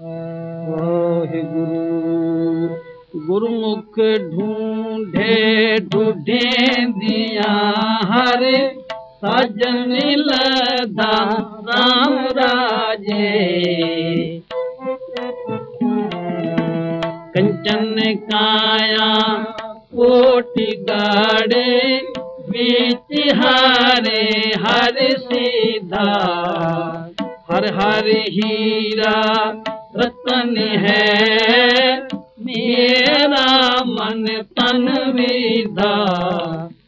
गुरु गुरुमुख ढूंढे ढूंढे दिया हरे। सजन लदा राम राजे। कंचन काया कोटि गाड़े, बीच हरे हर सीधा। हर हर हीरा वतन है। मेरा मन तन विधा।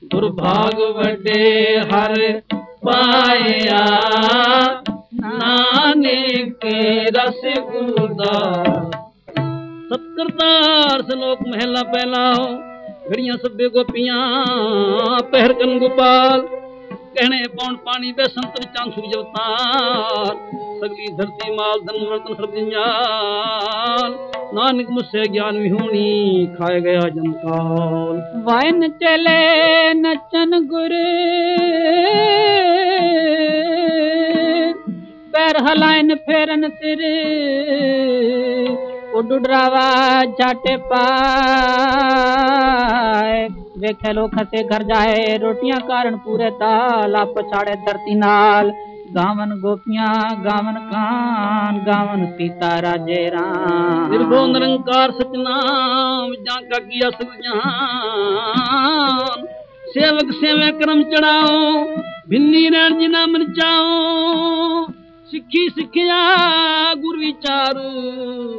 दुर्भाग बटे हर पाया। नानक रस गुदा सत्करतार श्लोक महला पहला हो। घड़िया सभ्य गोपिया पहरकन गोपाल। कहने पौन पानी बेसन तुम चाँद सगली धरती माल धन वर्तन सब जंजाल नानक मुझसे ज्ञान विहूणी खाए गया जमकाल वन चले नचन गुरु। पैर हलाइन फेरन सिर। उडुडरावा जाटे पाए। वे खेलो खसे घर जाए, रोटियाँ कारण पूरे ताल, आप पछाड़े धरती नाल। ਗਾਵਨ ਗੋਪੀਆਂ, ਗਾਵਨ ਕਾਨ, ਗਾਵਨ ਸੀਤਾ ਰਾਜੇ ਰਾਮ। ਨਿਰਭਉ ਨਿਰੰਕਾਰ ਸਤਨਾਮ, ਜਾਂ ਕਾ ਕੀਆ ਸਭ ਸੇਵਕ ਸੇਵੇ ਕਰਮ ਚੜਾਓ ਭਿੰਨੀ ਰਹਿਣ ਜਿਨਾ ਮਨ ਚਾਓ। ਸਿੱਖੀ ਸਿੱਖਿਆ, ਗੁਰ ਵਿਚਾਰ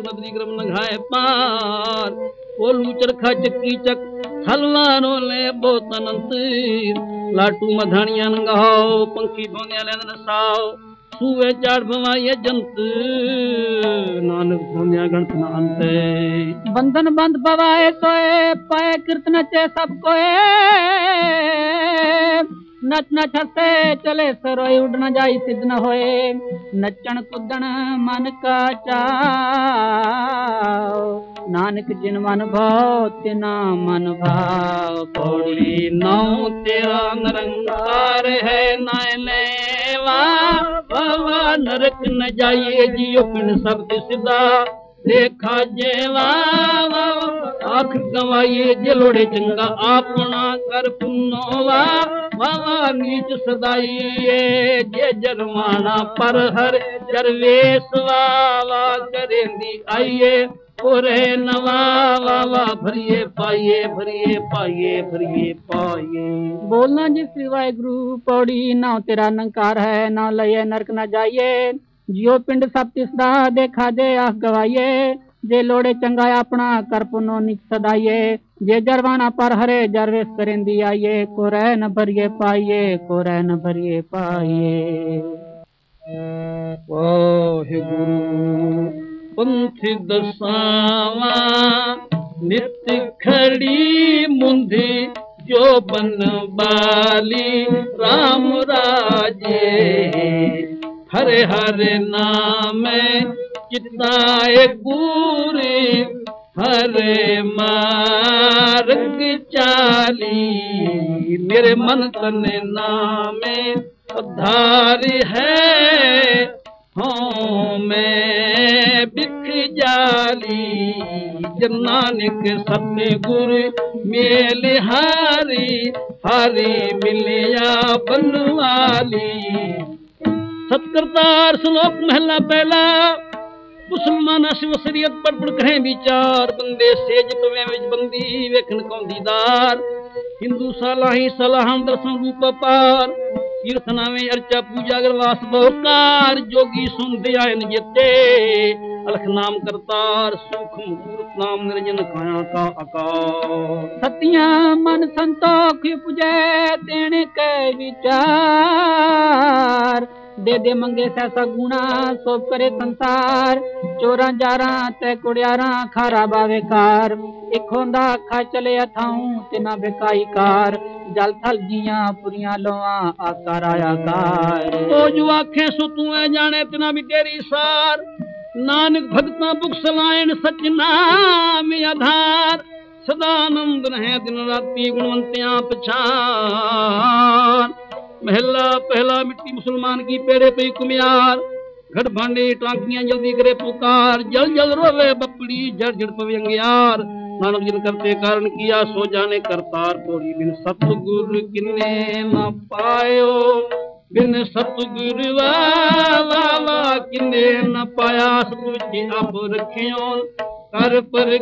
ਨਬਦੀ ਕਰਮ ਨਘਾਏ ਪਾਰ। ਕੋਲੂ ਚਰਖਾ ਚੱਕੀ ਚੱਕ हलवारो लेबो तनंतीर लाटू मधाणियान गहाओ, पंखी भोंगे लेन रसाओ सुवे चाड़ भवाये जंत नानक भोंगे गणत नानते बंधन बंद भवाए सोए, पाए कीर्तन चे सब कोए। नच नच हसे, चले सरोए उड़ना जाई सिद्ध न होए। नचण कुदण मन का चाओ ਨਾਨਕ ਜਿਨ ਮਨ ਭਾਉ, ਤਿਨਾ ਮਨ ਭਾਉ। ਪੌੜੀ ਨਉ ਤੇਰਾ ਨਿਰੰਕਾਰ ਹੈ ਨੈ ਲੈਵਾ। ਭਵਾ ਨਰਕ ਨ ਜਾਈਏ ਜੀਉ ਕਿਨ ਸਬਦ ਸਿਦਾ ਦੇਖਾ ਜੇਵਾ ਆਖ ਗਵਾਈਏ ਜੇ ਲੋੜੇ ਚੰਗਾ, ਆਪਣਾ ਕਰ ਪੁੰਨੋਵਾ। ਵਾਵਾ, ਨੀਚ ਸਦਾਈਏ ਜੇ ਜਰਮਾਣਾ ਪਰ ਹਰ ਜਰਵੇਸਵਾ ਵਾ ਕਰੇਂਦੀ ਆਈਏ। ਪੁਰੇ ਨਵਾ ਵਾਵਾ ਫਰੀਏ ਪਾਈਏ ਫਰੀਏ ਪਾਈਏ ਫਰੀਏ ਪਾਈਏ। ਬੋਲਣਾ ਜਿਸ ਵਾਹਿਗੁਰੂ ਪੌੜੀ ਨਾ ਤੇਰਾ ਨੰਕਾਰ ਹੈ ਨਾ ਲਈਏ ਨਰਕ ਨਾ ਜਾਈਏ। ਜਿਉ ਪਿੰਡ ਸਭ ਤਿਸ ਦਾ ਦੇਖਾ ਦੇ ਆਖ ਗਵਾਈਏ। ਜੇ ਲੋੜੇ ਚੰਗਾ ਆਪਣਾ ਕਰ ਪੁੰਨੋ ਨਿਕ ਸਦਾਈਏ। ਜੇ ਜਰਵਾਣਾ ਪਰ ਹਰੇ ਜਰਵੇਸ ਕਰੇਂਦੀ ਆਈਏ। ਕੋ ਰਹਿ ਨ ਭਰੀਏ ਪਾਈਏ ਕੋ ਰਹਿ ਨ ਭਰੀਏ ਪਾਈਏ। ਵਾਹਿਗੁਰੂ। पंथी दसावा, नित्य खड़ी मुंधी जो बन बाली। राम राजे, हरे हरे नाम चिताए पूरी। हरे मार्ग चाली मेरे मन तन नाम धारी है। हाँ। ਜਾਲੀ ਜਨ ਨਾਨਕ ਸਤਿਗੁਰ ਮੇਲ ਹਾਰੀ ਹਾਰੀ ਮਿਲਿਆ ਬਨਵਾਲੀ ਸਤਕਰਤਾਰ ਸ਼ਲੋਕ ਮਹਿਲਾ ਪਹਿਲਾ, ਮੁਸਲਮਾਨ ਸਿਵ ਸਰੀਅਤ ਪਰ ਪੜ ਕਰੇ ਵਿਚਾਰ, ਬੰਦੇ ਸੇਜ ਪਵੇਂ ਵਿੱਚ ਬੰਦੀ ਵੇਖਣ ਕੌਂਦੀਦਾਰ ਹਿੰਦੂ ਸਲਾਹੀ ਸਲਾਹਾਂ ਦਰਸ਼ਨ ਰੂਪ ਪਾਰ ਕੀਰਤਨਾਵੇਂ ਅਰਚਾ ਪੂਜਾ ਗਰਵਾਸ ਬਹੁਕਾਰ, ਜੋਗੀ ਸੁਣਦੇ ਆਇਨ ਜਿੱਤੇ। ਅਲਖ ਨਾਮ ਕਰਤਾਰ ਸੁਖ ਮੂਰਤ ਨਾਮ ਨਿਰਜਨ ਕਾਇਆ ਕਾ ਆਕਾਰ सतिया मन संतोख पुजे तेने के विचार दे दे मंगे सैसा गुणा सोप करे संसार चोरा जारा ते कुड़ियारा खारा बावेकार एक होंदा खा चले अथाऊं तिना बेकाई कार जल थल जिया पुरिया लोआ आकार आया कार ਉਹ ਜੋ ਆਖੇ ਸੋ ਤੂੰ ਐ ਜਾਣੇ ਤਿਨਾ ਵੀ ਤੇਰੀ ਸਾਰ नानक भगता बुक सलायण सच नाम आधार। सदानंद रहे दिन राती गुणवंतिया पछान महला, पहला मिट्टी मुसलमान की पेड़े पे कुमियार। घट भांडे टांकियाँ जल्दी करे पुकार। जल जल रोवे बपड़ी, जड़ जड़ पवे अंगियार। मानव जिन करते कारण किया, सो जाने करतार पोरी बिन सतगुरु किन्ने न पायो। बिन सतगुर वाला किने न पाया अब रखियो। कर पर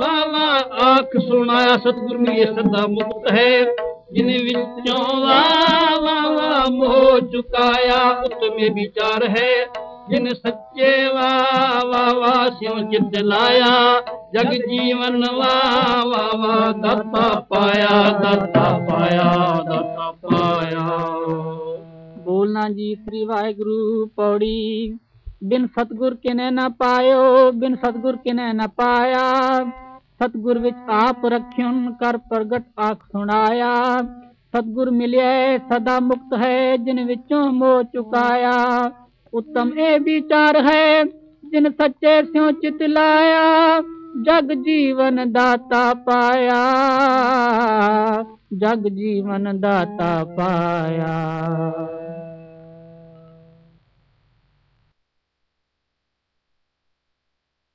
वाला आख सुनाया, सतगुर में सदा मुक्त है। जिन विचों वाला मोह चुकाया उसमें विचार है। जिन सच्चे वाह वाह सिंह चित लाया, जग जीवन वाह वाह दत्ता पाया दत्ता पाया दत्ता ਵਾ ਪਾਇਆ ਬੋਲਣਾ ਜੀ ਸ੍ਰੀ ਵਾਹਿਗੁਰੂ ਪੌੜੀ। ਬਿਨ ਸਤਗੁਰ ਕਿਨੇ ਨਾ ਪਾਇਓ, ਬਿਨ ਸਤਗੁਰ ਕਿਨੇ ਨਾ ਪਾਇਆ। ਸਤਗੁਰ ਵਿੱਚ ਆਪ ਰਖਿਉਨ ਕਰ ਪ੍ਰਗਟ ਆਖ ਸੁਣਾਇਆ। ਸਤਗੁਰ ਮਿਲਿਆ ਸਦਾ ਮੁਕਤ ਹੈ, ਜਿਨ ਵਿੱਚੋਂ ਮੋਹ ਚੁਕਾਇਆ। ਉਤਮ ਇਹ ਵਿਚਾਰ ਹੈ, ਜਿਨ ਸੱਚੇ ਸਿਉ ਚਿਤ ਲਾਇਆ। जग जीवन दाता पाया जग जीवन दाता पाया।